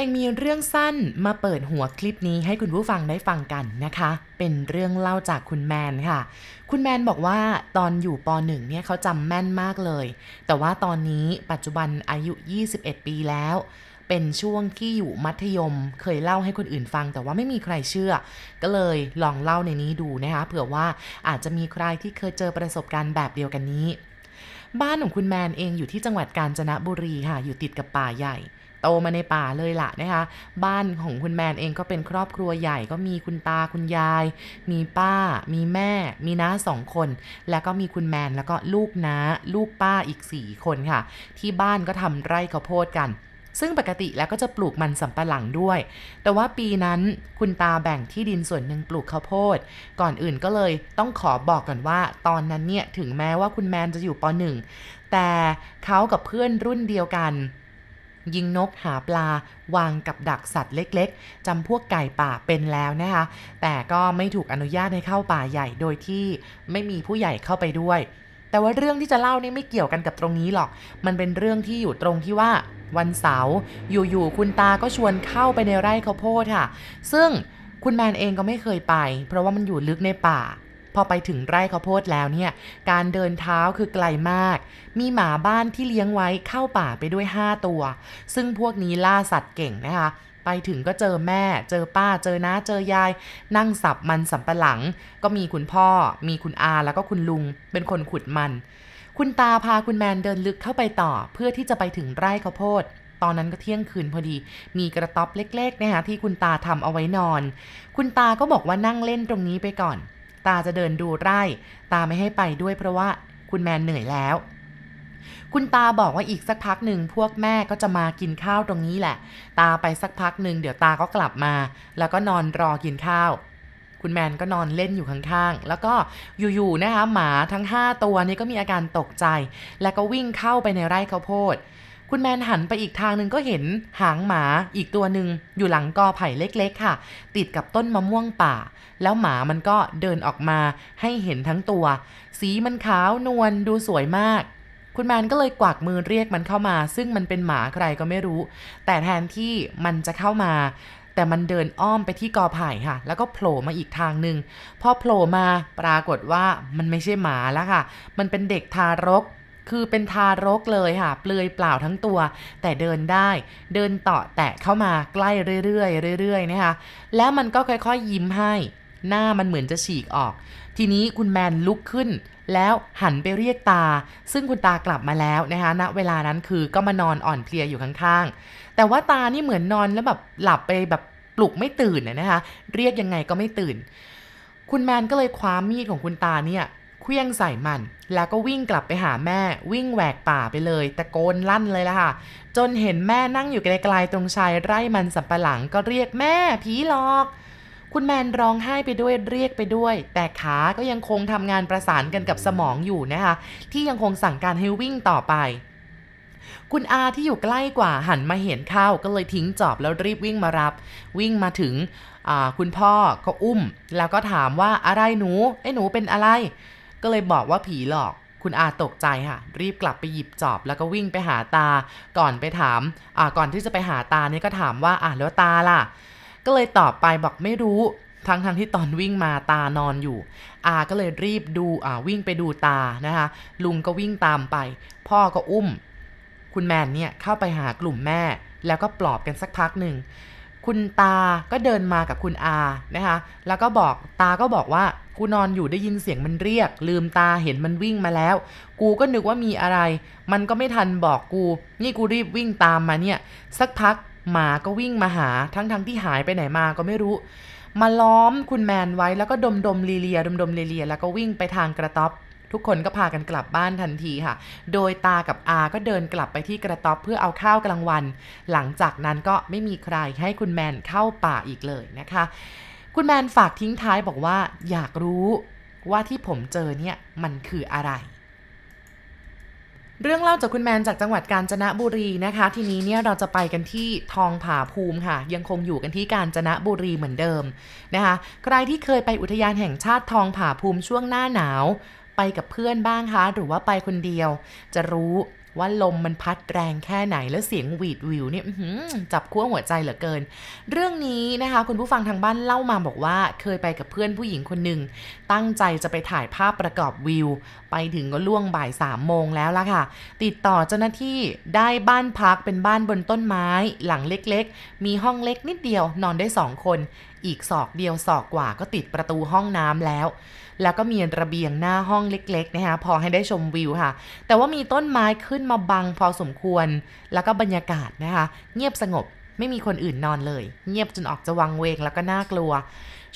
เองมีเรื่องสั้นมาเปิดหัวคลิปนี้ให้คุณผู้ฟังได้ฟังกันนะคะ เป็นเรื่องเล่าจากคุณแมนค่ะ คุณแมนบอกว่าตอนอยู่ป .1 เนี่ยเขาจำแม่นมากเลย แต่ว่าตอนนี้ปัจจุบันอายุ 21 ปีแล้ว เป็นช่วงที่อยู่มัธยม เคยเล่าให้คนอื่นฟัง แต่ว่าไม่มีใครเชื่อ ก็เลยลองเล่าในนี้ดูนะคะเผื่อว่าอาจจะมีใครที่เคยเจอประสบการณ์แบบเดียวกันนี้ บ้านของคุณแมนเองอยู่ที่จังหวัดกาญจนบุรีค่ะ อยู่ติดกับป่าใหญ่ โตมาในป่าเลยล่ะนะคะ บ้านของคุณแมนเองก็เป็นครอบครัวใหญ่ก็มีคุณตาคุณยาย มีป้า มีแม่ มีน้าสองคน แล้วก็มีคุณแมนแล้วก็ลูกน้า ลูกป้าอีก4คนค่ะ ที่บ้านก็ทำไร่ข้าวโพดกันซึ่งปกติแล้วก็จะปลูกมันสำปะหลังด้วย แต่ว่าปีนั้นคุณตาแบ่งที่ดินส่วนหนึ่งปลูกข้าวโพด ก่อนอื่นก็เลยต้องขอบอกก่อนว่า ตอนนั้นเนี่ยถึงแม้ว่าคุณแมนจะอยู่ป .1 แต่เขากับเพื่อนรุ่นเดียวกัน ยิงนกหาปลาวางกับดักสัตว์เล็กๆจำพวกไก่ป่าเป็นแล้วนะคะ แต่ก็ไม่ถูกอนุญาตให้เข้าป่าใหญ่โดยที่ไม่มีผู้ใหญ่เข้าไปด้วย แต่ว่าเรื่องที่จะเล่านี่ไม่เกี่ยวกันกับตรงนี้หรอก มันเป็นเรื่องที่อยู่ตรงที่ว่าวันเสาร์อยู่ๆคุณตาก็ชวนเข้าไปในไร่ข้าวโพดค่ะ ซึ่งคุณแมนเองก็ไม่เคยไป เพราะว่ามันอยู่ลึกในป่า พอไปถึงไร่ข้าวโพดแล้วเนี่ย การเดินเท้าคือไกลมาก มีหมาบ้านที่เลี้ยงไว้เข้าป่าไปด้วย 5 ตัว ซึ่งพวกนี้ล่าสัตว์เก่งนะคะ ไปถึงก็เจอแม่ เจอป้า เจอน้า เจอยาย นั่งสับมันสำปะหลัง ก็มีคุณพ่อ มีคุณอา แล้วก็คุณลุง เป็นคนขุดมัน คุณตาพาคุณแมนเดินลึกเข้าไปต่อ เพื่อที่จะไปถึงไร่ข้าวโพดตอนนั้นก็เที่ยงคืนพอดี มีกระต๊อบเล็กๆนะคะที่คุณตาทำเอาไว้นอน คุณตาก็บอกว่านั่งเล่นตรงนี้ไปก่อน ตาจะเดินดูไร่ ตาไม่ให้ไปด้วยเพราะว่าคุณแมนเหนื่อยแล้ว คุณตาบอกว่าอีกสักพักหนึ่งพวกแม่ก็จะมากินข้าวตรงนี้แหละ ตาไปสักพักหนึ่งเดี๋ยวตาก็กลับมา แล้วก็นอนรอกินข้าว คุณแมนก็นอนเล่นอยู่ข้างๆ แล้วก็อยู่ๆนะคะหมาทั้ง 5 ตัวนี้ก็มีอาการตกใจ แล้วก็วิ่งเข้าไปในไร่ข้าวโพด คุณแมนหันไปอีกทางหนึ่งก็เห็นหางหมาอีกตัวหนึ่งอยู่หลังกอไผ่เล็กๆ ค่ะ ติดกับต้นมะม่วงป่า แล้วหมามันก็เดินออกมาให้เห็นทั้งตัว สีมันขาวนวลดูสวยมาก คุณแมนก็เลยกวักมือเรียกมันเข้ามา ซึ่งมันเป็นหมาใครก็ไม่รู้ แต่แทนที่มันจะเข้ามา แต่มันเดินอ้อมไปที่กอไผ่ค่ะ แล้วก็โผล่มาอีกทางหนึ่งพอโผล่มาปรากฏว่ามันไม่ใช่หมาแล้วค่ะ มันเป็นเด็กทารก คือเป็นทารกเลยค่ะ เปลือยเปล่าทั้งตัว แต่เดินได้ เดินต่อแตะเข้ามาใกล้เรื่อยๆเรื่อยๆนะคะ แล้วมันก็ค่อยๆยิ้มให้ หน้ามันเหมือนจะฉีกออก ทีนี้คุณแมนลุกขึ้น แล้วหันไปเรียกตา ซึ่งคุณตากลับมาแล้วนะคะณเวลานั้นคือก็มานอนอ่อนเพลียอยู่ข้างๆ แต่ว่าตานี่เหมือนนอนแล้วแบบหลับไปแบบปลุกไม่ตื่นนะคะ เรียกยังไงก็ไม่ตื่น คุณแมนก็เลยคว้ามีดของคุณตาเนี่ย เคลี้ยงใส่มัน แล้วก็วิ่งกลับไปหาแม่ วิ่งแหวกป่าไปเลย ตะโกนลั่นเลยละค่ะ จนเห็นแม่นั่งอยู่ไกลๆตรงชายไร่มันสับปะหลังก็เรียกแม่ผีหลอก คุณแมนร้องไห้ไปด้วยเรียกไปด้วย แต่ขาก็ยังคงทำงานประสานกันกับสมองอยู่นะคะ ที่ยังคงสั่งการให้วิ่งต่อไปคุณอาที่อยู่ใกล้กว่าหันมาเห็นเข้าก็เลยทิ้งจอบแล้วรีบวิ่งมารับ วิ่งมาถึงคุณพ่อก็อุ้ม แล้วก็ถามว่าอะไรหนูไอ้หนูเป็นอะไร ก็เลยบอกว่าผีหลอกคุณอาตกใจค่ะ รีบกลับไปหยิบจอบ แล้วก็วิ่งไปหาตา ก่อนไปถามก่อนที่จะไปหาตาเนี่ยก็ถามว่าอะแล้วตาล่ะ ก็เลยตอบไปบอกไม่รู้ทั้งทั้งที่ตอนวิ่งมาตานอนอยู่ อาก็เลยรีบดูอ่าวิ่งไปดูตานะคะ ลุงก็วิ่งตามไป พ่อก็อุ้ม คุณแมนเนี่ยเข้าไปหากลุ่มแม่ แล้วก็ปลอบกันสักพักหนึ่ง คุณตาก็เดินมากับคุณอานะคะ แล้วก็บอกตาก็บอกว่ากูนอนอยู่ได้ยินเสียงมันเรียก ลืมตาเห็นมันวิ่งมาแล้ว กูก็นึกว่ามีอะไร มันก็ไม่ทันบอกกู นี่กูรีบวิ่งตามมาเนี่ย สักพักหมาก็วิ่งมาหาทั้งๆทที่หายไปไหนมาก็ไม่รู้ มาล้อมคุณแมนไว้แล้วก็ดมดมลีเลียดมดมลีเลียแล้วก็วิ่งไปทางกระต๊อบ ทุกคนก็พากันกลับบ้านทันทีค่ะ โดยตากับอาก็เดินกลับไปที่กระต๊อบเพื่อเอาข้าวกลางวัน หลังจากนั้นก็ไม่มีใครให้คุณแมนเข้าป่าอีกเลยนะคะ คุณแมนฝากทิ้งท้ายบอกว่าอยากรู้ว่าที่ผมเจอเนี่ยมันคืออะไรเรื่องเล่าจากคุณแมนจากจังหวัดกาญจนบุรีนะคะ ทีนี้เนี่ยเราจะไปกันที่ทองผาภูมิค่ะ ยังคงอยู่กันที่กาญจนบุรีเหมือนเดิมนะคะ ใครที่เคยไปอุทยานแห่งชาติทองผาภูมิช่วงหน้าหนาว ไปกับเพื่อนบ้างคะ หรือว่าไปคนเดียว จะรู้ว่าลมมันพัดแรงแค่ไหนแล้วเสียงหวีดวิวเนี่ยจับขั้วหัวใจเหลือเกิน เรื่องนี้นะคะ คุณผู้ฟังทางบ้านเล่ามาบอกว่า เคยไปกับเพื่อนผู้หญิงคนหนึ่ง ตั้งใจจะไปถ่ายภาพประกอบวิว ไปถึงก็ล่วงบ่ายสามโมงแล้วล่ะค่ะ ติดต่อเจ้าหน้าที่ได้บ้านพักเป็นบ้านบนต้นไม้ หลังเล็กๆ มีห้องเล็กนิดเดียวนอนได้สองคน อีกศอกเดียวศอกกว่าก็ติดประตูห้องน้ำแล้ว แล้วก็มีระเบียงหน้าห้องเล็กๆนะคะพอให้ได้ชมวิวค่ะ แต่ว่ามีต้นไม้ขึ้นมาบังพอสมควร แล้วก็บรรยากาศนะคะ เงียบสงบไม่มีคนอื่นนอนเลย เงียบจนออกจะวังเวงแล้วก็น่ากลัว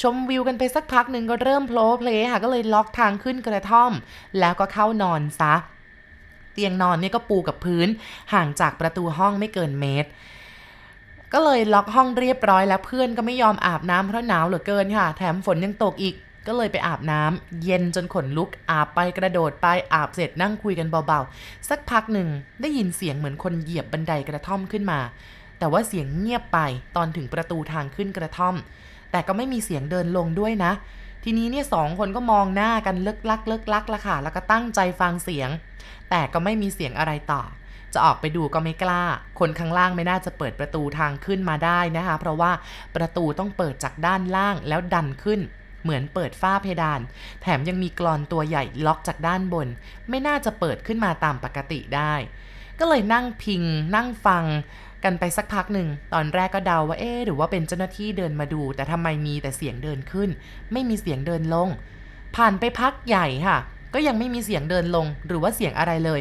ชมวิวกันไปสักพักหนึ่งก็เริ่มโผล่เพลค่ะก็เลยล็อกทางขึ้นกระท่อม แล้วก็เข้านอนซะ เตียงนอนเนี่ยก็ปูกับพื้น ห่างจากประตูห้องไม่เกินเมตร ก็เลยล็อกห้องเรียบร้อยแล้วเพื่อนก็ไม่ยอมอาบน้ำเพราะหนาวเหลือเกินค่ะ แถมฝนยังตกอีก ก็เลยไปอาบน้ำเย็นจนขนลุกอาบไปกระโดดไปอาบเสร็จนั่งคุยกันเบาๆ สักพักหนึ่งได้ยินเสียงเหมือนคนเหยียบบันไดกระท่อมขึ้นมา แต่ว่าเสียงเงียบไปตอนถึงประตูทางขึ้นกระท่อม แต่ก็ไม่มีเสียงเดินลงด้วยนะ ทีนี้เนี่ยสองคนก็มองหน้ากันเลิกลักเลิกลักละค่ะแล้วก็ตั้งใจฟังเสียง แต่ก็ไม่มีเสียงอะไรต่อจะออกไปดูก็ไม่กล้า คนข้างล่างไม่น่าจะเปิดประตูทางขึ้นมาได้นะคะ เพราะว่าประตูต้องเปิดจากด้านล่างแล้วดันขึ้น เหมือนเปิดฝ้าเพดาน แถมยังมีกรอนตัวใหญ่ล็อกจากด้านบน ไม่น่าจะเปิดขึ้นมาตามปกติได้ ก็เลยนั่งพิง นั่งฟังกันไปสักพักหนึ่ง ตอนแรกก็เดาว่าเอ๊หรือว่าเป็นเจ้าหน้าที่เดินมาดู แต่ทำไมมีแต่เสียงเดินขึ้น ไม่มีเสียงเดินลง ผ่านไปพักใหญ่ค่ะ ก็ยังไม่มีเสียงเดินลง หรือว่าเสียงอะไรเลย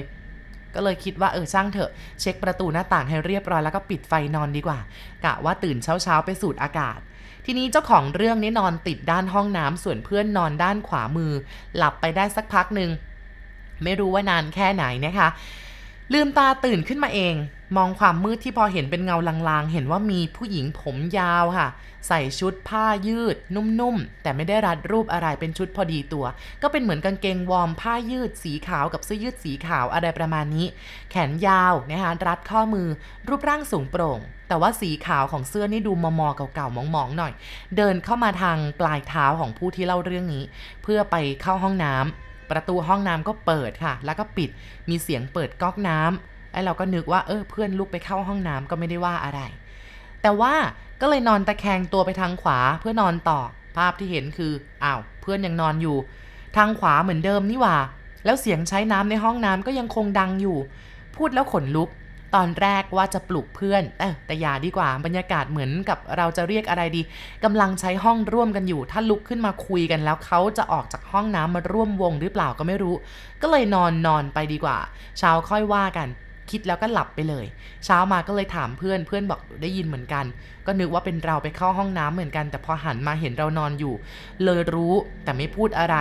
ก็เลยคิดว่าเออช่างเถอะ เช็คประตูหน้าต่างให้เรียบร้อยแล้วก็ปิดไฟนอนดีกว่า กะว่าตื่นเช้าๆไปสูดอากาศ ทีนี้เจ้าของเรื่องนี้นอนติดด้านห้องน้ำส่วนเพื่อนนอนด้านขวามือ หลับไปได้สักพักหนึ่งไม่รู้ว่านานแค่ไหนนะคะ ลืมตาตื่นขึ้นมาเอง มองความมืดที่พอเห็นเป็นเงาลางๆ เห็นว่ามีผู้หญิงผมยาวค่ะ ใส่ชุดผ้ายืด นุ่มๆ แต่ไม่ได้รัดรูปอะไรเป็นชุดพอดีตัว ก็เป็นเหมือนกางเกงวอร์มผ้ายืดสีขาวกับเสื้อยืดสีขาวอะไรประมาณนี้ แขนยาวนะคะรัดข้อมือ รูปร่างสูงโปร่ง แต่ว่าสีขาวของเสื้อนี่ดูมอมอเก่าๆมองๆหน่อย เดินเข้ามาทางปลายเท้าของผู้ที่เล่าเรื่องนี้ เพื่อไปเข้าห้องน้ำประตูห้องน้ำก็เปิดค่ะ แล้วก็ปิดมีเสียงเปิดก๊อกน้ำไอ้เราก็นึกว่าเออเพื่อนลุกไปเข้าห้องน้ำก็ไม่ได้ว่าอะไร แต่ว่าก็เลยนอนตะแคงตัวไปทางขวาเพื่อนอนต่อ ภาพที่เห็นคืออ้าวเพื่อนยังนอนอยู่ ทางขวาเหมือนเดิมนี่ว่า แล้วเสียงใช้น้ำในห้องน้ำก็ยังคงดังอยู่ พูดแล้วขนลุก ตอนแรกว่าจะปลุกเพื่อนแต่แต่อย่าดีกว่าบรรยากาศเหมือนกับเราจะเรียกอะไรดีกำลังใช้ห้องร่วมกันอยู่ ถ้าลุกขึ้นมาคุยกันแล้วเขาจะออกจากห้องน้ำมาร่วมวงหรือเปล่าก็ไม่รู้ ก็เลยนอนนอนไปดีกว่า เช้าค่อยว่ากัน คิดแล้วก็หลับไปเลย เช้ามาก็เลยถามเพื่อนเพื่อนบอกได้ยินเหมือนกัน ก็นึกว่าเป็นเราไปเข้าห้องน้ำเหมือนกัน แต่พอหันมาเห็นเรานอนอยู่ เลยรู้แต่ไม่พูดอะไร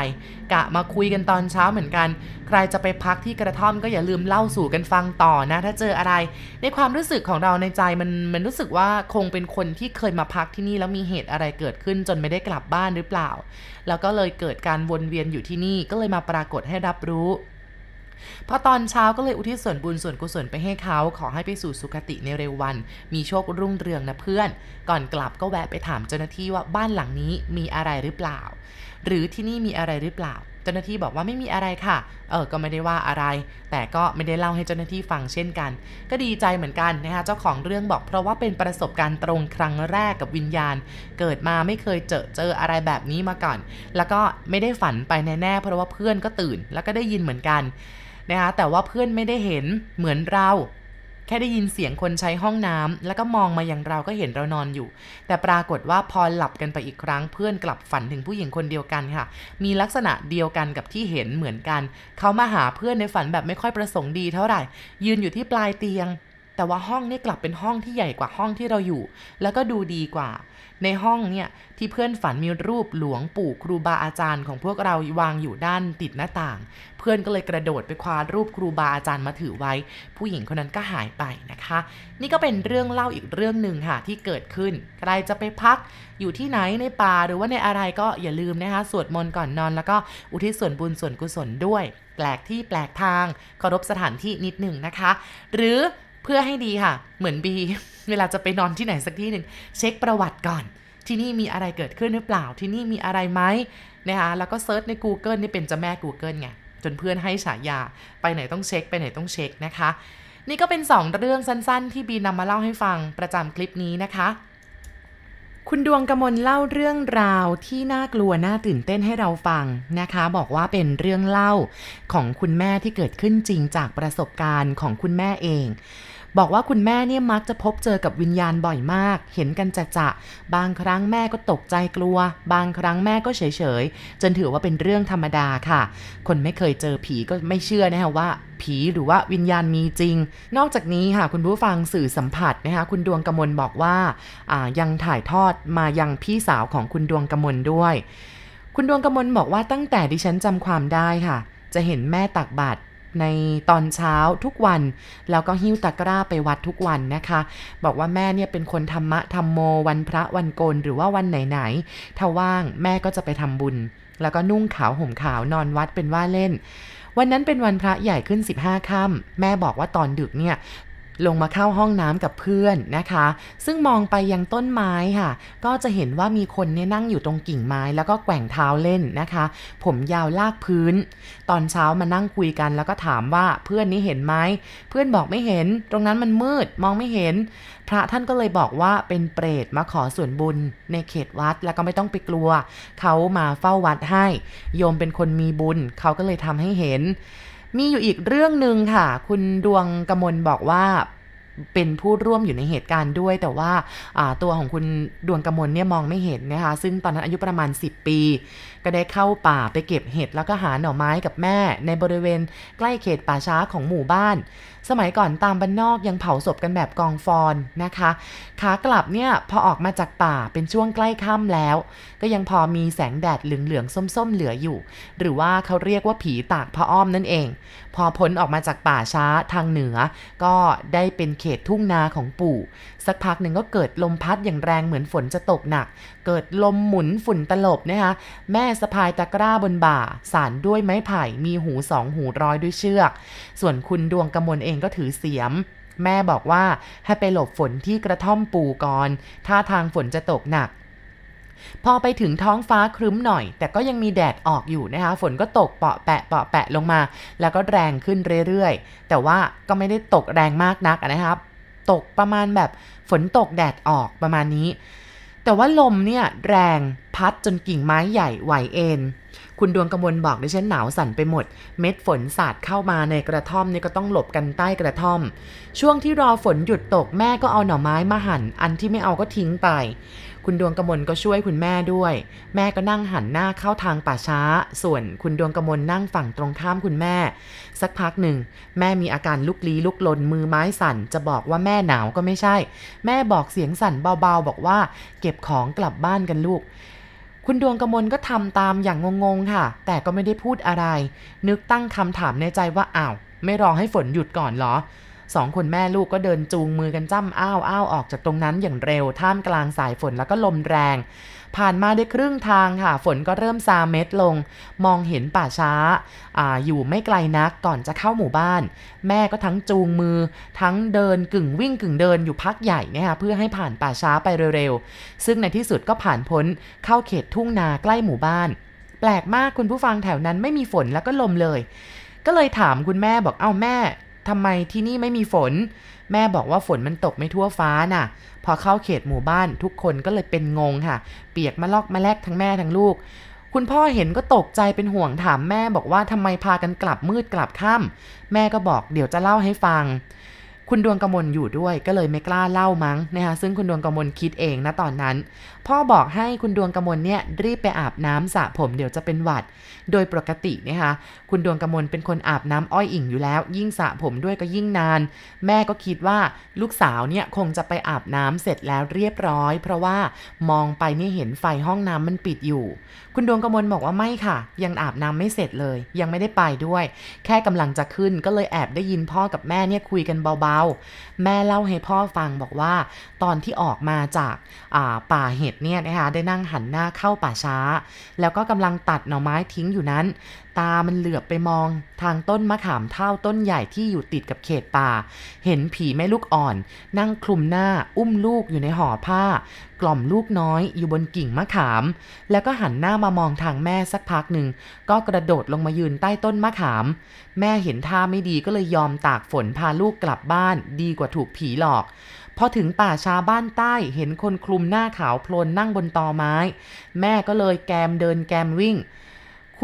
กะมาคุยกันตอนเช้าเหมือนกัน ใครจะไปพักที่กระท่อมก็อย่าลืมเล่าสู่กันฟังต่อนะ ถ้าเจออะไร ในความรู้สึกของเราในใจมันมันรู้สึกว่าคงเป็นคนที่เคยมาพักที่นี่แล้วมีเหตุอะไรเกิดขึ้นจนไม่ได้กลับบ้านหรือเปล่า แล้วก็เลยเกิดการวนเวียนอยู่ที่นี่ก็เลยมาปรากฏให้รับรู้ พอตอนเช้าก็เลยอุทิศส่วนบุญส่วนกุศลไปให้เขาขอให้ไปสู่สุคติในเร็ววัน มีโชครุ่งเรืองนะเพื่อน ก่อนกลับก็แวะไปถามเจ้าหน้าที่ว่าบ้านหลังนี้มีอะไรหรือเปล่า หรือที่นี่มีอะไรหรือเปล่าเจ้าหน้าที่บอกว่าไม่มีอะไรค่ะ เออ ก็ไม่ได้ว่าอะไร แต่ก็ไม่ได้เล่าให้เจ้าหน้าที่ฟังเช่นกัน ก็ดีใจเหมือนกันนะคะ เจ้าของเรื่องบอกเพราะว่าเป็นประสบการณ์ตรงครั้งแรกกับวิญญาณ เกิดมาไม่เคยเจอเจออะไรแบบนี้มาก่อน แล้วก็ไม่ได้ฝันไปแน่ๆ เพราะว่าเพื่อนก็ตื่น แล้วก็ได้ยินเหมือนกัน นะคะแต่ว่าเพื่อนไม่ได้เห็นเหมือนเรา แค่ได้ยินเสียงคนใช้ห้องน้ำแล้วก็มองมาอย่างเราก็เห็นเรานอนอยู่ แต่ปรากฏว่าพอหลับกันไปอีกครั้งเพื่อนกลับฝันถึงผู้หญิงคนเดียวกันค่ะ มีลักษณะเดียวกันกับที่เห็นเหมือนกัน เขามาหาเพื่อนในฝันแบบไม่ค่อยประสงค์ดีเท่าไหร่ ยืนอยู่ที่ปลายเตียงแต่ว่าห้องนี้กลับเป็นห้องที่ใหญ่กว่าห้องที่เราอยู่ แล้วก็ดูดีกว่า ในห้องเนี่ยที่เพื่อนฝันมีรูปหลวงปู่ครูบาอาจารย์ของพวกเราวางอยู่ด้านติดหน้าต่าง เพื่อนก็เลยกระโดดไปคว้ารูปครูบาอาจารย์มาถือไว้ ผู้หญิงคนนั้นก็หายไปนะคะ นี่ก็เป็นเรื่องเล่าอีกเรื่องหนึ่งค่ะที่เกิดขึ้น ใครจะไปพักอยู่ที่ไหนในป่าหรือว่าในอะไรก็อย่าลืมนะคะสวดมนต์ก่อนนอน แล้วก็อุทิศส่วนบุญส่วนกุศลด้วย แปลกที่แปลกทางเคารพสถานที่นิดหนึ่งนะคะ หรือเพื่อให้ดีค่ะ เหมือนบีเวลาจะไปนอนที่ไหนสักที่หนึ่งเช็คประวัติก่อน ที่นี่มีอะไรเกิดขึ้นหรือเปล่า ที่นี่มีอะไรไหมนะคะแล้วก็ search ใน Google นี่เป็นเจ้าแม่ Google ไง จนเพื่อนให้ฉายา ไปไหนต้องเช็ค ไปไหนต้องเช็คนะคะ นี่ก็เป็น 2 เรื่องสั้นๆ ที่บีนำมาเล่าให้ฟังประจำคลิปนี้นะคะ คุณดวงกมลเล่าเรื่องราวที่น่ากลัวน่าตื่นเต้นให้เราฟังนะคะ บอกว่าเป็นเรื่องเล่าของคุณแม่ที่เกิดขึ้นจริงจากประสบการณ์ของคุณแม่เอง บอกว่าคุณแม่เนี่ยมักจะพบเจอกับวิญญาณบ่อยมาก เห็นกันจะจะบางครั้งแม่ก็ตกใจกลัว บางครั้งแม่ก็เฉยๆจนถือว่าเป็นเรื่องธรรมดาค่ะ คนไม่เคยเจอผีก็ไม่เชื่อนะคะว่าผีหรือว่าวิญญาณมีจริง นอกจากนี้ค่ะคุณผู้ฟังสื่อสัมผัสนะคะคุณดวงกมลบอกว่าายังถ่ายทอดมายังพี่สาวของคุณดวงกมลด้วย คุณดวงกมลบอกว่าตั้งแต่ดิฉันจำความได้ค่ะ จะเห็นแม่ตักบาตร ในตอนเช้าทุกวัน แล้วก็หิ้วตะกร้าไปวัดทุกวันนะคะ บอกว่าแม่เนี่ยเป็นคนธรรมะธรรมโม วันพระวันโกนหรือว่าวันไหนๆถ้าว่างแม่ก็จะไปทำบุญ แล้วก็นุ่งขาวห่มขาวนอนวัดเป็นว่าเล่นวันนั้นเป็นวันพระใหญ่ขึ้น 15ค่ำแม่บอกว่าตอนดึกเนี่ย ลงมาเข้าห้องน้ำกับเพื่อนนะคะ ซึ่งมองไปยังต้นไม้ค่ะ ก็จะเห็นว่ามีคนเนี่ยนั่งอยู่ตรงกิ่งไม้แล้วก็แกว่งเท้าเล่นนะคะ ผมยาวลากพื้น ตอนเช้ามานั่งคุยกันแล้วก็ถามว่าเพื่อนนี้เห็นไหมเพื่อนบอกไม่เห็น ตรงนั้นมันมืดมองไม่เห็น พระท่านก็เลยบอกว่าเป็นเปรตมาขอส่วนบุญในเขตวัดแล้วก็ไม่ต้องไปกลัว เขามาเฝ้าวัดให้ โยมเป็นคนมีบุญ เขาก็เลยทำให้เห็น มีอยู่อีกเรื่องหนึ่งค่ะ คุณดวงกมลบอกว่าเป็นผู้ร่วมอยู่ในเหตุการณ์ด้วย แต่ว่าตัวของคุณดวงกมลเนี่ยมองไม่เห็นนะคะซึ่งตอนนั้นอายุประมาณ 10 ปี ก็ได้เข้าป่าไปเก็บเห็ดแล้วก็หาหน่อไม้กับแม่ ในบริเวณใกล้เขตป่าช้าของหมู่บ้าน สมัยก่อนตามบ้านนอกยังเผาศพกันแบบกองฟอนนะคะ ขากลับเนี่ยพอออกมาจากป่าเป็นช่วงใกล้ค่ำแล้ว ก็ยังพอมีแสงแดดเหลืองๆส้มๆเหลืออยู่ หรือว่าเขาเรียกว่าผีตากพระอ้อมนั่นเอง พอพ้นออกมาจากป่าช้าทางเหนือ ก็ได้เป็นเขตทุ่งนาของปู่ สักพักหนึ่งก็เกิดลมพัดอย่างแรงเหมือนฝนจะตกหนัก เกิดลมหมุนฝุ่นตลบนะคะแม่สะพายตะกร้าบนบ่าสารด้วยไม้ไผ่มีหูสองหูร้อยด้วยเชือก ส่วนคุณดวงกมลเองก็ถือเสียม แม่บอกว่าให้ไปหลบฝนที่กระท่อมปูก่อนถ้าทางฝนจะตกหนัก พอไปถึงท้องฟ้าครึ้มหน่อย แต่ก็ยังมีแดดออกอยู่นะคะ ฝนก็ตกเปาะแปะเปาะแปะลงมา แล้วก็แรงขึ้นเรื่อยๆ แต่ว่าก็ไม่ได้ตกแรงมากนักนะครับ ตกประมาณแบบฝนตกแดดออกประมาณนี้ แต่ว่าลมเนี่ยแรงพัดจนกิ่งไม้ใหญ่ไหวเอ็น คุณดวงกมลบอกดิฉันหนาวสั่นไปหมด เม็ดฝนสาดเข้ามาในกระท่อมนี่ก็ต้องหลบกันใต้กระท่อม ช่วงที่รอฝนหยุดตกแม่ก็เอาหน่อไม้มาหั่น อันที่ไม่เอาก็ทิ้งไป คุณดวงกมลก็ช่วยคุณแม่ด้วย แม่ก็นั่งหันหน้าเข้าทางป่าช้า ส่วนคุณดวงกมลนั่งฝั่งตรงข้ามคุณแม่ สักพักหนึ่ง แม่มีอาการลุกลี้ลุกลนมือไม้สั่น จะบอกว่าแม่หนาวก็ไม่ใช่ แม่บอกเสียงสั่นเบาๆ บอกว่า เก็บของกลับบ้านกันลูก คุณดวงกมลก็ทำตามอย่างงงๆค่ะ แต่ก็ไม่ได้พูดอะไร นึกตั้งคำถามในใจว่าอ้าว ไม่รอให้ฝนหยุดก่อนเหรอสองคนแม่ลูกก็เดินจูงมือกันจ้ำอ้าวอ้าวออกจากตรงนั้นอย่างเร็วท่ามกลางสายฝนแล้วก็ลมแรง ผ่านมาได้ครึ่งทางค่ะ ฝนก็เริ่มซาเม็ดลง มองเห็นป่าช้าออยู่ไม่ไกลนักก่อนจะเข้าหมู่บ้าน แม่ก็ทั้งจูงมือ ทั้งเดินกึ่งวิ่งกึ่งเดินอยู่พักใหญ่นะคะเพื่อให้ผ่านป่าช้าไปเร็วๆ ซึ่งในที่สุดก็ผ่านพ้นเข้าเขตทุ่งนาใกล้หมู่บ้าน แปลกมากคุณผู้ฟังแถวนั้นไม่มีฝนแล้วก็ลมเลย ก็เลยถามคุณแม่บอกเอ้าแม่ทำไมที่นี่ไม่มีฝน แม่บอกว่าฝนมันตกไม่ทั่วฟ้าน่ะ พอเข้าเขตหมู่บ้านทุกคนก็เลยเป็นงงค่ะ เปียกมาลอกมาแลกทั้งแม่ทั้งลูก คุณพ่อเห็นก็ตกใจเป็นห่วงถามแม่บอกว่าทำไมพากันกลับมืดกลับค่ำแม่ก็บอกเดี๋ยวจะเล่าให้ฟัง คุณดวงกมลอยู่ด้วยก็เลยไม่กล้าเล่ามั้งนะคะซึ่งคุณดวงกมลคิดเองนะตอนนั้น พ่อบอกให้คุณดวงกมลเนี่ยรีบไปอาบน้ำสระผมเดี๋ยวจะเป็นหวัด โดยปกตินะคะคุณดวงกมลเป็นคนอาบน้ำอ้อยอิ่งอยู่แล้ว ยิ่งสระผมด้วยก็ยิ่งนาน แม่ก็คิดว่าลูกสาวเนี่ยคงจะไปอาบน้ำเสร็จแล้วเรียบร้อย เพราะว่ามองไปนี่เห็นไฟห้องน้ำมันปิดอยู่ คุณดวงกมลบอกว่าไม่ค่ะ ยังอาบน้ำไม่เสร็จเลย ยังไม่ได้ไปด้วย แค่กำลังจะขึ้นก็เลยแอบได้ยินพ่อกับแม่เนี่ยคุยกันเบาแม่เล่าให้พ่อฟังบอกว่า ตอนที่ออกมาจากาป่าเห็ดเนี่ยนะคะได้นั่งหันหน้าเข้าป่าช้า แล้วก็กำลังตัดหน่อไม้ทิ้งอยู่นั้นตามันเหลือบไปมอง ทางต้นมะขามเท่าต้นใหญ่ที่อยู่ติดกับเขตป่า เห็นผีแม่ลูกอ่อน นั่งคลุมหน้าอุ้มลูกอยู่ในห่อผ้า กล่อมลูกน้อยอยู่บนกิ่งมะขาม แล้วก็หันหน้ามามองทางแม่สักพักหนึ่ง ก็กระโดดลงมายืนใต้ต้นมะขาม แม่เห็นท่าไม่ดีก็เลยยอมตากฝนพาลูกกลับบ้าน ดีกว่าถูกผีหลอกพอถึงป่าชาบ้านใต้เห็นคนคลุมหน้าขาวโพลนนั่งบนตอไม้ แม่ก็เลยแกมเดินแกมวิ่ง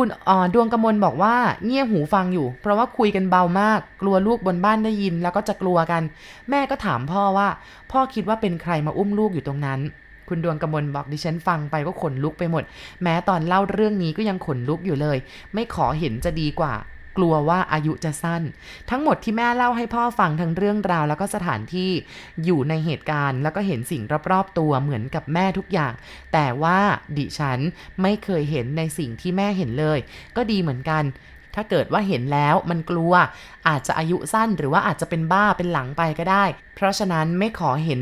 คุณดวงกมลบอกว่าเงี่ยหูฟังอยู่ เพราะว่าคุยกันเบามาก กลัวลูกบนบ้านได้ยินแล้วก็จะกลัวกัน แม่ก็ถามพ่อว่า พ่อคิดว่าเป็นใครมาอุ้มลูกอยู่ตรงนั้น คุณดวงกมลบอกดิฉันฟังไปก็ขนลุกไปหมด แม้ตอนเล่าเรื่องนี้ก็ยังขนลุกอยู่เลย ไม่ขอเห็นจะดีกว่า กลัวว่าอายุจะสั้น ทั้งหมดที่แม่เล่าให้พ่อฟังทั้งเรื่องราว แล้วก็สถานที่อยู่ในเหตุการณ์ แล้วก็เห็นสิ่งรอบๆตัวเหมือนกับแม่ทุกอย่าง แต่ว่าดิฉันไม่เคยเห็นในสิ่งที่แม่เห็นเลย ก็ดีเหมือนกันถ้าเกิดว่าเห็นแล้วมันกลัว อาจจะอายุสั้นหรือว่าอาจจะเป็นบ้าเป็นหลังไปก็ได้ เพราะฉะนั้นไม่ขอเห็น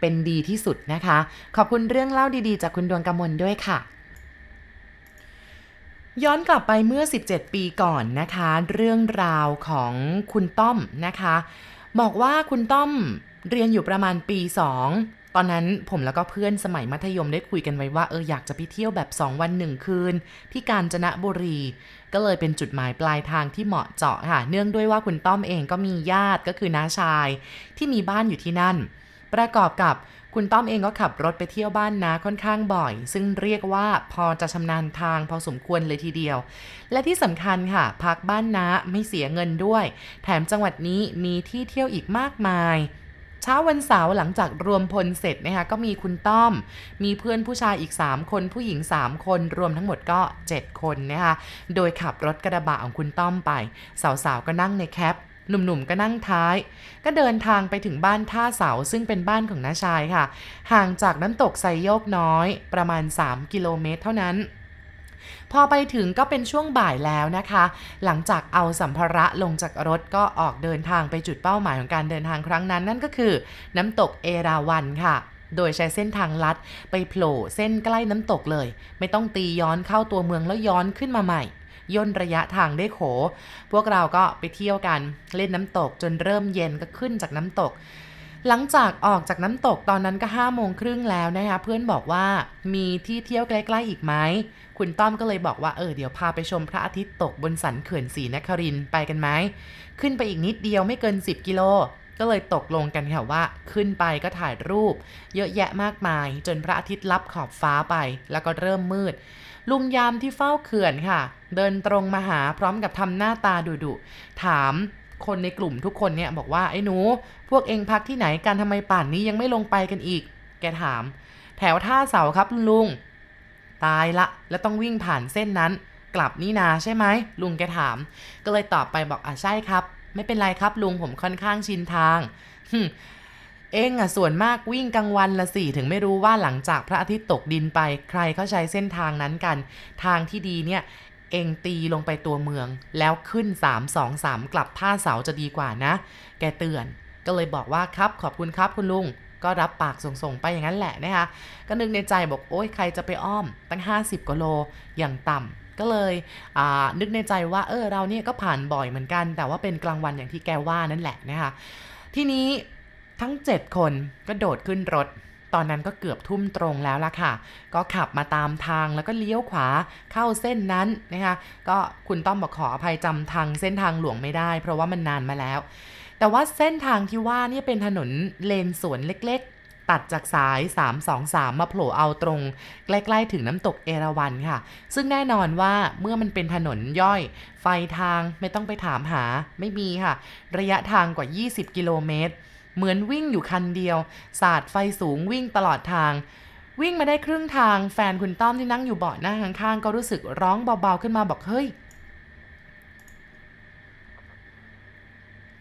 เป็นดีที่สุดนะคะ ขอบคุณเรื่องเล่าดีๆ จากคุณดวงกำมลด้วยค่ะ ย้อนกลับไปเมื่อ 17 ปีก่อนนะคะ เรื่องราวของคุณต้อมนะคะ บอกว่าคุณต้อมเรียนอยู่ประมาณปี 2 ตอนนั้นผมแล้วก็เพื่อนสมัยมัธยมได้คุยกันไว้ว่าเอออยากจะไปเที่ยวแบบ 2 วัน 1 คืน ที่กาญจนบุรี ก็เลยเป็นจุดหมายปลายทางที่เหมาะเจาะค่ะ เนื่องด้วยว่าคุณต้อมเองก็มีญาติก็คือน้าชาย ที่มีบ้านอยู่ที่นั่น ประกอบกับ คุณต้อมเองก็ขับรถไปเที่ยวบ้านนาค่อนข้างบ่อย ซึ่งเรียกว่าพอจะชำนาญทางพอสมควรเลยทีเดียว และที่สำคัญค่ะ พักบ้านนาไม่เสียเงินด้วย แถมจังหวัดนี้มีที่เที่ยวอีกมากมายเช้าวันเสาร์หลังจากรวมพลเสร็จนะคะก็มีคุณต้อม มีเพื่อนผู้ชายอีก 3 คนผู้หญิง 3 คน รวมทั้งหมดก็ 7 คนนะคะโดยขับรถกระบะของคุณต้อมไป สาวๆก็นั่งในแคป หนุ่มๆก็นั่งท้าย ก็เดินทางไปถึงบ้านท่าเสาซึ่งเป็นบ้านของน้าชายค่ะ ห่างจากน้ำตกไซโยกน้อย ประมาณ 3 กิโลเมตรเท่านั้น พอไปถึงก็เป็นช่วงบ่ายแล้วนะคะ หลังจากเอาสัมภาระลงจากรถก็ออกเดินทางไปจุดเป้าหมายของการเดินทางครั้งนั้น นั่นก็คือ น้ำตกเอราวันค่ะโดยใช้เส้นทางลัดไปโผล่เส้นใกล้น้ำตกเลย ไม่ต้องตีย้อนเข้าตัวเมืองแล้วย้อนขึ้นมาใหม่ ย่นระยะทางได้โข พวกเราก็ไปเที่ยวกันเล่นน้ำตกจนเริ่มเย็นก็ขึ้นจากน้ำตก หลังจากออกจากน้ำตกตอนนั้นก็ห้าโมงครึ่งแล้วนะคะเพื่อนบอกว่ามีที่เที่ยวใกล้ๆอีกไหมคุณต้อมก็เลยบอกว่าเออเดี๋ยวพาไปชมพระอาทิตย์ตกบนสันเขื่อนศรีนครินไปกันไหมขึ้นไปอีกนิดเดียวไม่เกิน 10 กิโล ก็เลยตกลงกันค่ะว่าขึ้นไปก็ถ่ายรูป เยอะแยะมากมาย จนพระอาทิตย์ลับขอบฟ้าไป แล้วก็เริ่มมืด ลุงยามที่เฝ้าเขื่อนค่ะ เดินตรงมาหาพร้อมกับทำหน้าตาดุดุๆถามคนในกลุ่มทุกคนเนี่ยบอกว่าไอ้หนู พวกเองพักที่ไหนกันทำไมป่านนี้ยังไม่ลงไปกันอีก แกถาม แถวท่าเสาครับลุง ตายละ แล้วต้องวิ่งผ่านเส้นนั้น กลับนี่นาใช่ไหมลุงแกถาม ก็เลยตอบไปบอกอะใช่ครับ ไม่เป็นไรครับลุงผมค่อนข้างชินทางเองอะส่วนมากวิ่งกลางวันละสิถึงไม่รู้ว่าหลังจากพระอาทิตย์ตกดินไป ใครเขาใช้เส้นทางนั้นกัน ทางที่ดีเนี่ย เองตีลงไปตัวเมือง แล้วขึ้น 3 2 3 กลับท่าเสาจะดีกว่านะ แกเตือน ก็เลยบอกว่าครับขอบคุณครับคุณลุง ก็รับปากส่งๆไปอย่างนั้นแหละนะคะก็นึกในใจบอกโอ๊ยใครจะไปอ้อม ตั้ง 50กว่าโลอย่างต่ำ ก็เลยนึกในใจว่าเออเราเนี่ยก็ผ่านบ่อยเหมือนกัน แต่ว่าเป็นกลางวันอย่างที่แกว่านั่นแหละนะคะทีนี้ทั้ง 7 คนก็โดดขึ้นรถ ตอนนั้นก็เกือบทุ่มตรงแล้วล่ะค่ะ ก็ขับมาตามทางแล้วก็เลี้ยวขวาเข้าเส้นนั้นนะคะก็คุณต้อมบอกขออภัยจำทางเส้นทางหลวงไม่ได้ เพราะว่ามันนานมาแล้ว แต่ว่าเส้นทางที่ว่านี่เป็นถนนเลนสวนเล็ก ตัดจากสาย 323 มาโผล่เอาตรง ใกล้ๆถึงน้ำตกเอราวัณค่ะ ซึ่งแน่นอนว่าเมื่อมันเป็นถนนย่อย ไฟทางไม่ต้องไปถามหาไม่มีค่ะ ระยะทางกว่า 20 กิโลเมตร เหมือนวิ่งอยู่คันเดียว สาดไฟสูงวิ่งตลอดทางวิ่งมาได้ครึ่งทางแฟนคุณต้อมที่นั่งอยู่เบาะหน้าข้างๆ ก็รู้สึกร้องเบาๆขึ้นมาบอกเฮ้ย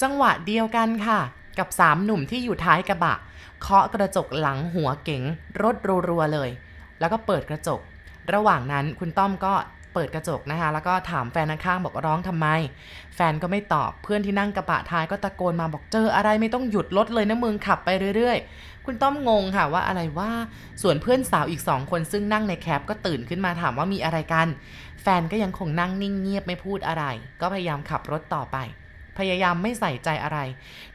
จังหวะเดียวกันค่ะ กับสามหนุ่มที่อยู่ท้ายกระบะ เคาะกระจกหลังหัวเก๋งรถรัวๆเลย แล้วก็เปิดกระจก ระหว่างนั้นคุณต้อมก็เปิดกระจกนะคะ แล้วก็ถามแฟนข้างบอกร้องทำไม แฟนก็ไม่ตอบเพื่อนที่นั่งกระบะท้ายก็ตะโกนมาบอกเจออะไรไม่ต้องหยุดรถเลยนะมึงขับไปเรื่อย ๆ คุณต้อมงงค่ะว่าอะไรว่าส่วนเพื่อนสาวอีกสองคนซึ่งนั่งในแคปก็ตื่นขึ้นมาถามว่ามีอะไรกัน แฟนก็ยังคงนั่งนิ่งเงียบไม่พูดอะไร ก็พยายามขับรถต่อไป พยายามไม่ใส่ใจอะไร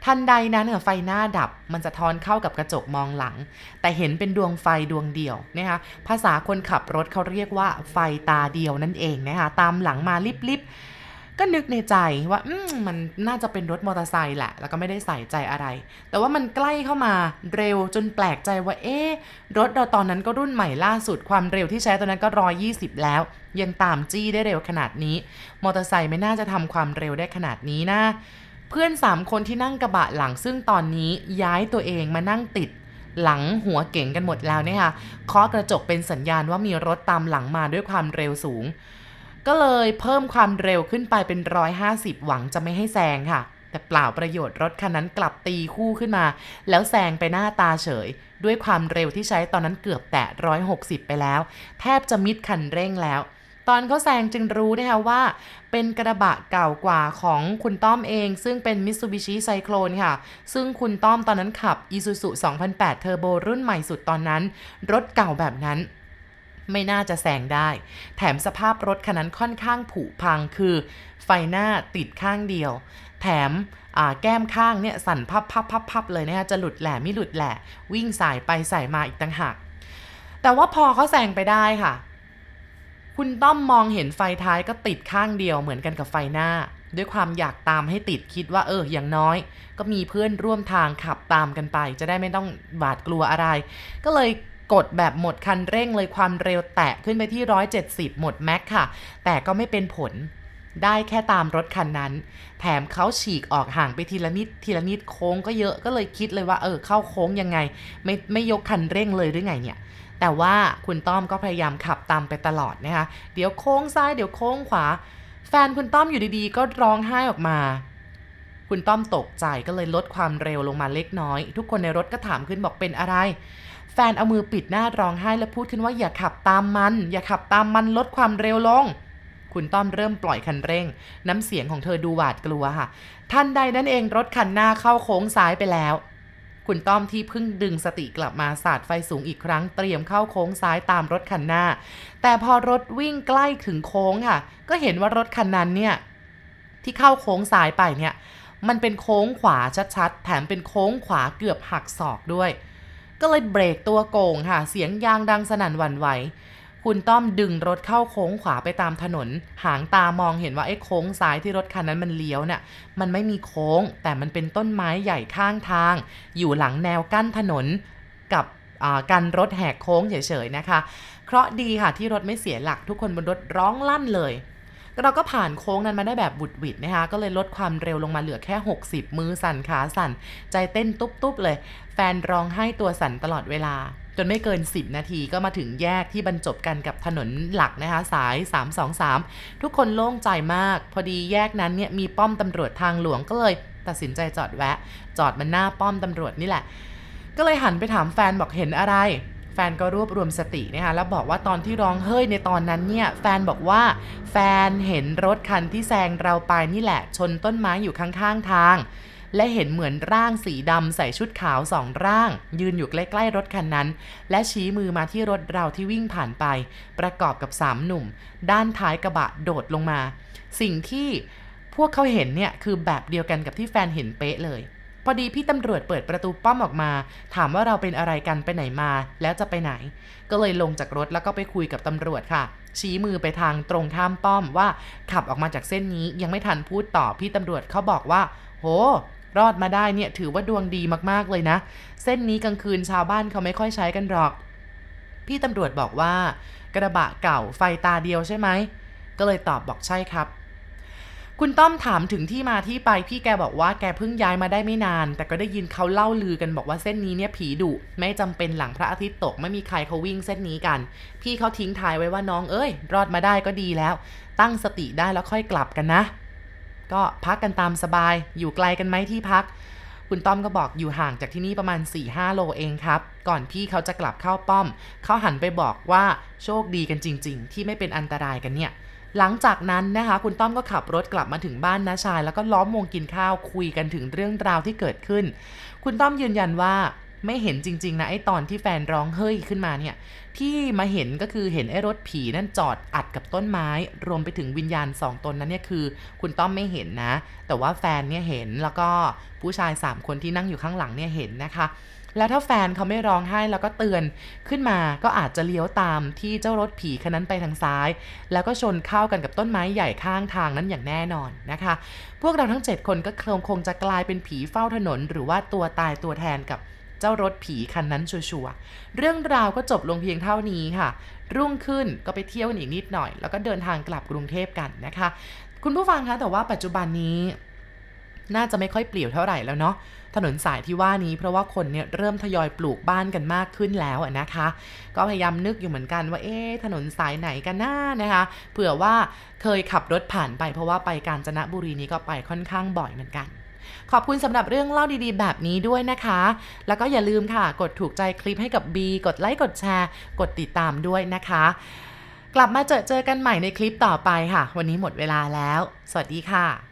ทันใดนั้นไฟหน้าดับมันจะทอนเข้ากับกระจกมองหลัง แต่เห็นเป็นดวงไฟดวงเดียวนะคะภาษาคนขับรถเขาเรียกว่าไฟตาเดียวนั่นเองนะคะตามหลังมาลิบๆ ก็นึกในใจว่าอืมมันน่าจะเป็นรถมอเตอร์ไซค์แหละ แล้วก็ไม่ได้ใส่ใจอะไร แต่ว่ามันใกล้เข้ามาเร็วจนแปลกใจว่า เอ๊ะ รถเราตอนนั้นก็รุ่นใหม่ล่าสุดความเร็วที่ใช้ตอนนั้นก็ร้อยยี่สิบแล้ว ยังตามจี้ได้เร็วขนาดนี้ มอเตอร์ไซค์ไม่น่าจะทำความเร็วได้ขนาดนี้นะ เพื่อนสามคนที่นั่งกระบะหลังซึ่งตอนนี้ย้ายตัวเองมานั่งติดหลังหัวเก๋งกันหมดแล้วเนี่ยค่ะเคาะกระจกเป็นสัญญาณว่ามีรถตามหลังมาด้วยความเร็วสูง ก็เลยเพิ่มความเร็วขึ้นไปเป็น 150 หวังจะไม่ให้แซงค่ะ แต่เปล่าประโยชน์รถคันนั้นกลับตีคู่ขึ้นมา แล้วแซงไปหน้าตาเฉย ด้วยความเร็วที่ใช้ตอนนั้นเกือบแตะ 160 ไปแล้ว แทบจะมิดคันเร่งแล้วตอนเขาแซงจึงรู้นะคะว่า เป็นกระบะเก่ากว่าของคุณต้อมเอง ซึ่งเป็น Mitsubishi Cyclone ค่ะ ซึ่งคุณต้อมตอนนั้นขับ Isuzu 2008 Turbo รุ่นใหม่สุดตอนนั้น รถเก่าแบบนั้น ไม่น่าจะแซงได้ แถมสภาพรถคันนั้นค่อนข้างผุพังคือไฟหน้าติดข้างเดียว แถมแก้มข้างเนี่ยสั่นพับพับพับพับเลยนะคะจะหลุดแหล่ไม่หลุดแหล่วิ่งสายไปสายมาอีกต่างหากแต่ว่าพอเขาแซงไปได้ค่ะ คุณต้อมมองเห็นไฟท้ายก็ติดข้างเดียวเหมือนกันกับไฟหน้า ด้วยความอยากตามให้ติดคิดว่าเอออย่างน้อย ก็มีเพื่อนร่วมทางขับตามกันไป จะได้ไม่ต้องบาดกลัวอะไร ก็เลย กดแบบหมดคันเร่งเลยความเร็วแตะขึ้นไปที่ 170 หมดแม็กค่ะ แต่ก็ไม่เป็นผลได้แค่ตามรถคันนั้น แถมเขาฉีกออกห่างไปทีละนิดทีละนิดโค้งก็เยอะก็เลยคิดเลยว่าเออเข้าโค้งยังไง ไม่ไม่ยกคันเร่งเลยหรือไงเนี่ย แต่ว่าคุณต้อมก็พยายามขับตามไปตลอดนะคะ เดี๋ยวโค้งซ้ายเดี๋ยวโค้งขวา แฟนคุณต้อมอยู่ดีๆ ก็ร้องไห้ออกมา คุณต้อมตกใจก็เลยลดความเร็วลงมาเล็กน้อย ทุกคนในรถก็ถามขึ้นบอกเป็นอะไร แฟนเอามือปิดหน้าร้องไห้แล้วพูดขึ้นว่าอย่าขับตามมัน อย่าขับตามมันลดความเร็วลง คุณต้อมเริ่มปล่อยคันเร่ง น้ำเสียงของเธอดูหวาดกลัวค่ะทันใดนั่นเองรถคันหน้าเข้าโค้งซ้ายไปแล้วคุณต้อมที่เพิ่งดึงสติกลับมาสาดไฟสูงอีกครั้งเตรียมเข้าโค้งซ้ายตามรถคันหน้า แต่พอรถวิ่งใกล้ถึงโค้งค่ะ ก็เห็นว่ารถคันนั้นเนี่ยที่เข้าโค้งซ้ายไปเนี่ย มันเป็นโค้งขวาชัดๆ แถมเป็นโค้งขวาเกือบหักศอกด้วย ก็เลยเบรกตัวโก่งค่ะ เสียงยางดังสนั่นหวั่นไหว คุณต้อมดึงรถเข้าโค้งขวาไปตามถนน หางตามองเห็นว่าไอ้โค้งซ้ายที่รถคันนั้นมันเลี้ยวเนี่ย มันไม่มีโค้ง แต่มันเป็นต้นไม้ใหญ่ข้างทาง อยู่หลังแนวกั้นถนนกับกันรถแหกโค้งเฉยๆนะคะ เคราะดีค่ะที่รถไม่เสียหลักทุกคนบนรถร้องลั่นเลย เราก็ผ่านโค้งนั้นมาได้แบบบุดวิดนะคะ ก็เลยลดความเร็วลงมาเหลือแค่ 60 มือสั่นขาสั่น ใจเต้นตุ๊บๆเลย แฟนร้องไห้ตัวสั่นตลอดเวลา จนไม่เกิน 10 นาทีก็มาถึงแยกที่บรรจบกันกับถนนหลักนะคะ สาย 323 ทุกคนโล่งใจมาก พอดีแยกนั้นเนี่ยมีป้อมตำรวจทางหลวงก็เลย ตัดสินใจจอดแวะ จอดมันหน้าป้อมตำรวจนี่แหละ ก็เลยหันไปถามแฟนบอกเห็นอะไร แฟนก็รวบรวมสตินะคะแล้วบอกว่าตอนที่ร้องเฮ้ยในตอนนั้นเนี่ยแฟนบอกว่าแฟนเห็นรถคันที่แซงเราไปนี่แหละ ชนต้นไม้อยู่ข้างๆทาง และเห็นเหมือนร่างสีดำใส่ชุดขาวสองร่าง ยืนอยู่ใกล้ๆรถคันนั้น และชี้มือมาที่รถเราที่วิ่งผ่านไป ประกอบกับสามหนุ่ม ด้านท้ายกระบะโดดลงมา สิ่งที่พวกเขาเห็นเนี่ยคือแบบเดียวกันกับที่แฟนเห็นเป๊ะเลย พอดีพี่ตำรวจเปิดประตูป้อมออกมา ถามว่าเราเป็นอะไรกันไปไหนมา แล้วจะไปไหน ก็เลยลงจากรถแล้วก็ไปคุยกับตำรวจค่ะ ชี้มือไปทางตรงข้ามป้อมว่าขับออกมาจากเส้นนี้ยังไม่ทันพูดต่อพี่ตำรวจเขาบอกว่า โห รอดมาได้เนี่ยถือว่าดวงดีมากๆเลยนะ เส้นนี้กลางคืนชาวบ้านเขาไม่ค่อยใช้กันหรอก พี่ตำรวจบอกว่า กระบะเก่าไฟตาเดียวใช่ไหมก็เลยตอบบอกใช่ครับ คุณต้อมถามถึงที่มาที่ไปพี่แกบอกว่าแกเพิ่งย้ายมาได้ไม่นาน แต่ก็ได้ยินเขาเล่าลือกันบอกว่าเส้นนี้เนี่ยผีดุไม่จำเป็นหลังพระอาทิตย์ตกไม่มีใครเขาวิ่งเส้นนี้กัน พี่เขาทิ้งทายไว้ว่าน้องเอ้ย รอดมาได้ก็ดีแล้ว ตั้งสติได้แล้วค่อยกลับกันนะ ก็พักกันตามสบาย อยู่ไกลกันไหมที่พัก คุณต้อมก็บอกอยู่ห่างจากที่นี่ประมาณ 4-5 โลเองครับ ก่อนพี่เขาจะกลับเข้าป้อมเขาหันไปบอกว่าโชคดีกันจริง ๆ ที่ไม่เป็นอันตรายกันเนี่ย หลังจากนั้นนะคะคุณต้อมก็ขับรถกลับมาถึงบ้านน้าชาย แล้วก็ล้อมวงกินข้าวคุยกันถึงเรื่องราวที่เกิดขึ้น คุณต้อมยืนยันว่าไม่เห็นจริง ๆ นะไอ้ตอนที่แฟนร้องเฮ้ยขึ้นมาเนี่ย ที่มาเห็นก็คือเห็นไอ้รถผีนั่นจอดอัดกับต้นไม้ รวมไปถึงวิญญาณสองตนนั้นเนี่ยคือ คุณต้อมไม่เห็นนะ แต่ว่าแฟนเนี่ยเห็นแล้วก็ผู้ชาย 3 คนที่นั่งอยู่ข้างหลังเนี่ยเห็นนะคะ แล้วถ้าแฟนเขาไม่ร้องไห้แล้วก็เตือนขึ้นมาก็อาจจะเลี้ยวตามที่เจ้ารถผีคันนั้นไปทางซ้าย แล้วก็ชนเข้ากันกับต้นไม้ใหญ่ข้างทางนั้นอย่างแน่นอนนะคะ พวกเราทั้ง 7 คนก็คงจะกลายเป็นผีเฝ้าถนน หรือว่าตัวตายตัวแทนกับเจ้ารถผีคันนั้นชัวร์เรื่องราวก็จบลงเพียงเท่านี้ค่ะ รุ่งขึ้นก็ไปเที่ยวอีกนิดหน่อย แล้วก็เดินทางกลับกรุงเทพกันนะคะ คุณผู้ฟังคะแต่ว่าปัจจุบันนี้ น่าจะไม่ค่อยเปลี่ยวเท่าไหร่แล้วเนาะ ถนนสายที่ว่านี้เพราะว่าคนเนี่ยเริ่มทยอยปลูกบ้านกันมากขึ้นแล้วนะคะ ก็พยายามนึกอยู่เหมือนกันว่าเอ๊ถนนสายไหนกันน้านะคะเผื่อว่าเคยขับรถผ่านไปเพราะว่าไปกาญจนบุรีนี้ก็ไปค่อนข้างบ่อยเหมือนกันขอบคุณสำหรับเรื่องเล่าดีๆ แบบนี้ด้วยนะคะ แล้วก็อย่าลืมค่ะ กดถูกใจคลิปให้กับ B กดไลค์ กดแชร์ กดติดตามด้วยนะคะ กลับมาเจอเจอกันใหม่ในคลิปต่อไปค่ะ วันนี้หมดเวลาแล้ว สวัสดีค่ะ